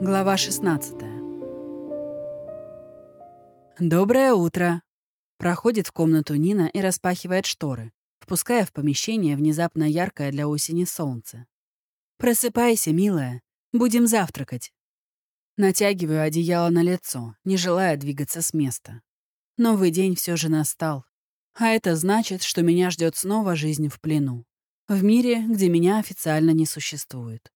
Глава 16 «Доброе утро!» Проходит в комнату Нина и распахивает шторы, впуская в помещение внезапно яркое для осени солнце. «Просыпайся, милая, будем завтракать!» Натягиваю одеяло на лицо, не желая двигаться с места. Новый день все же настал. А это значит, что меня ждет снова жизнь в плену. В мире, где меня официально не существует.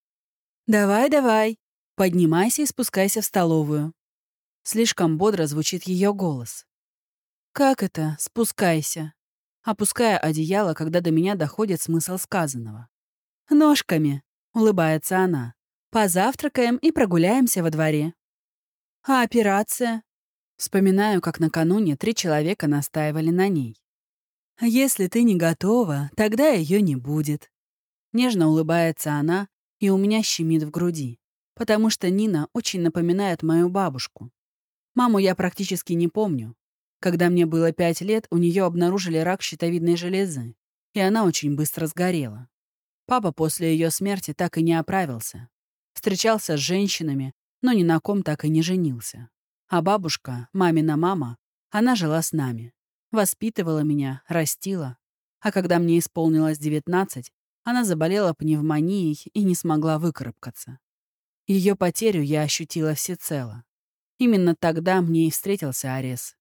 «Давай, давай, поднимайся и спускайся в столовую». Слишком бодро звучит ее голос. «Как это? Спускайся?» Опуская одеяло, когда до меня доходит смысл сказанного. «Ножками», — улыбается она. «Позавтракаем и прогуляемся во дворе». «А операция?» Вспоминаю, как накануне три человека настаивали на ней. «Если ты не готова, тогда ее не будет». Нежно улыбается она, и у меня щемит в груди, потому что Нина очень напоминает мою бабушку. Маму я практически не помню. Когда мне было пять лет, у нее обнаружили рак щитовидной железы, и она очень быстро сгорела. Папа после ее смерти так и не оправился. Встречался с женщинами, но ни на ком так и не женился. А бабушка, мамина мама, она жила с нами. Воспитывала меня, растила. А когда мне исполнилось 19, она заболела пневмонией и не смогла выкарабкаться. Ее потерю я ощутила всецело. Именно тогда мне и встретился Арес.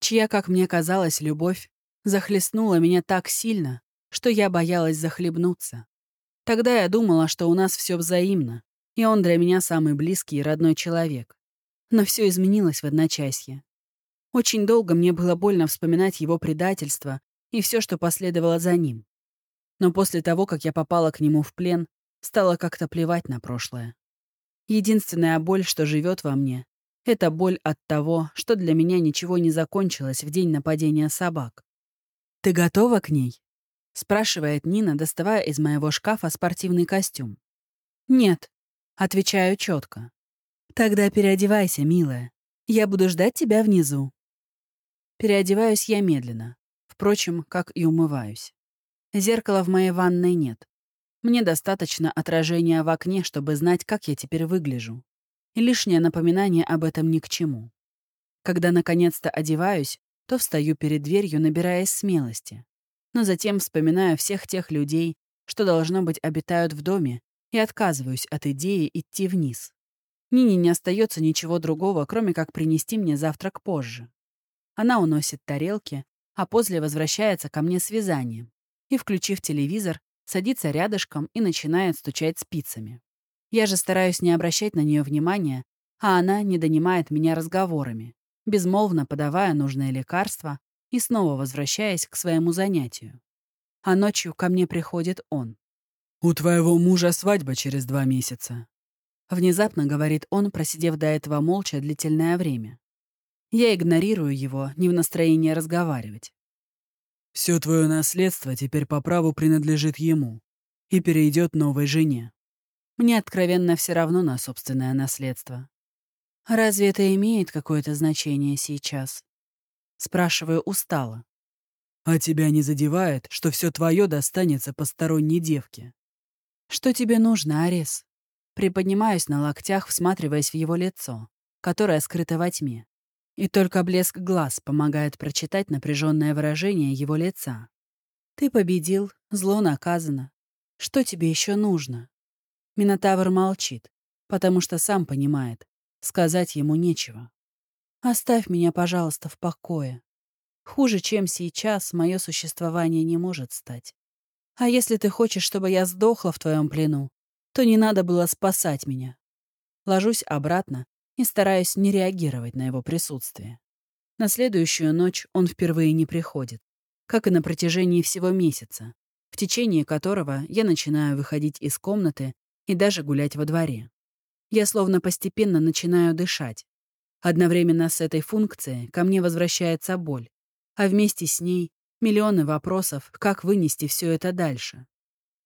Чья, как мне казалось, любовь захлестнула меня так сильно, что я боялась захлебнуться. Тогда я думала, что у нас все взаимно, и он для меня самый близкий и родной человек. Но все изменилось в одночасье. Очень долго мне было больно вспоминать его предательство и все, что последовало за ним. Но после того, как я попала к нему в плен, стало как-то плевать на прошлое. Единственная боль, что живет во мне, это боль от того, что для меня ничего не закончилось в день нападения собак. «Ты готова к ней?» — спрашивает Нина, доставая из моего шкафа спортивный костюм. «Нет», — отвечаю четко. «Тогда переодевайся, милая. Я буду ждать тебя внизу». Переодеваюсь я медленно. Впрочем, как и умываюсь. Зеркала в моей ванной нет. Мне достаточно отражения в окне, чтобы знать, как я теперь выгляжу. И лишнее напоминание об этом ни к чему. Когда наконец-то одеваюсь, то встаю перед дверью, набираясь смелости. Но затем вспоминаю всех тех людей, что, должно быть, обитают в доме, и отказываюсь от идеи идти вниз. Нине не остается ничего другого, кроме как принести мне завтрак позже. Она уносит тарелки, а после возвращается ко мне с вязанием и, включив телевизор, садится рядышком и начинает стучать спицами. Я же стараюсь не обращать на нее внимания, а она не донимает меня разговорами, безмолвно подавая нужное лекарство и снова возвращаясь к своему занятию. А ночью ко мне приходит он. «У твоего мужа свадьба через два месяца», — внезапно говорит он, просидев до этого молча длительное время. Я игнорирую его, не в настроении разговаривать. Все твое наследство теперь по праву принадлежит ему и перейдет новой жене. Мне откровенно все равно на собственное наследство. Разве это имеет какое-то значение сейчас? Спрашиваю устало. А тебя не задевает, что все твое достанется посторонней девке? Что тебе нужно, Арес? Приподнимаюсь на локтях, всматриваясь в его лицо, которое скрыто во тьме. И только блеск глаз помогает прочитать напряженное выражение его лица. «Ты победил, зло наказано. Что тебе еще нужно?» Минотавр молчит, потому что сам понимает, сказать ему нечего. «Оставь меня, пожалуйста, в покое. Хуже, чем сейчас, мое существование не может стать. А если ты хочешь, чтобы я сдохла в твоем плену, то не надо было спасать меня». Ложусь обратно и стараюсь не реагировать на его присутствие. На следующую ночь он впервые не приходит, как и на протяжении всего месяца, в течение которого я начинаю выходить из комнаты и даже гулять во дворе. Я словно постепенно начинаю дышать. Одновременно с этой функцией ко мне возвращается боль, а вместе с ней миллионы вопросов, как вынести все это дальше.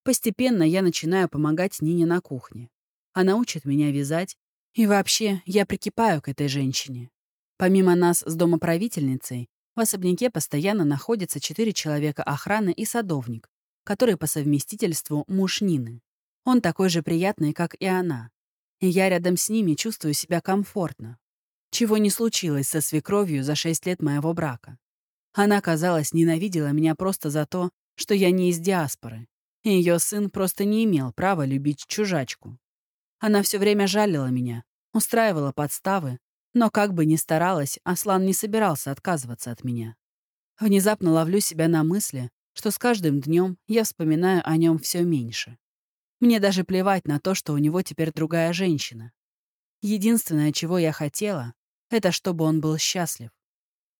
Постепенно я начинаю помогать Нине на кухне. Она учит меня вязать, и вообще, я прикипаю к этой женщине. Помимо нас с домоправительницей, в особняке постоянно находятся четыре человека охраны и садовник, который по совместительству муж Нины. Он такой же приятный, как и она. и я рядом с ними чувствую себя комфортно. Чего не случилось со свекровью за шесть лет моего брака. Она, казалось, ненавидела меня просто за то, что я не из диаспоры, и ее сын просто не имел права любить чужачку. Она все время жалила меня, устраивала подставы, но как бы ни старалась, Аслан не собирался отказываться от меня. Внезапно ловлю себя на мысли, что с каждым днем я вспоминаю о нем все меньше. Мне даже плевать на то, что у него теперь другая женщина. Единственное, чего я хотела, это чтобы он был счастлив.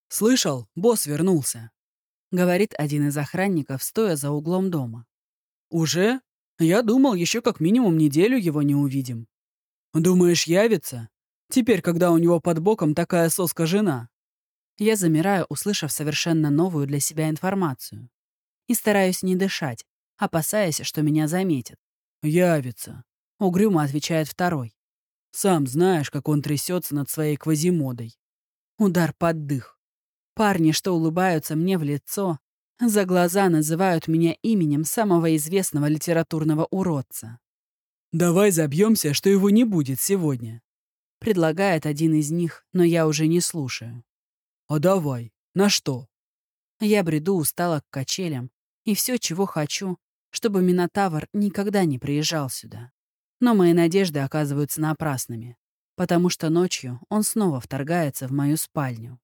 «Слышал, босс вернулся», — говорит один из охранников, стоя за углом дома. «Уже? Я думал, еще как минимум неделю его не увидим. Думаешь, явится? Теперь, когда у него под боком такая соска-жена?» Я замираю, услышав совершенно новую для себя информацию. И стараюсь не дышать, опасаясь, что меня заметят. «Явится», — угрюмо отвечает второй. «Сам знаешь, как он трясется над своей квазимодой». Удар под дых. Парни, что улыбаются мне в лицо, за глаза называют меня именем самого известного литературного уродца. «Давай забьемся, что его не будет сегодня», — предлагает один из них, но я уже не слушаю. «А давай. На что?» Я бреду устало к качелям, и все, чего хочу, чтобы Минотавр никогда не приезжал сюда. Но мои надежды оказываются напрасными, потому что ночью он снова вторгается в мою спальню.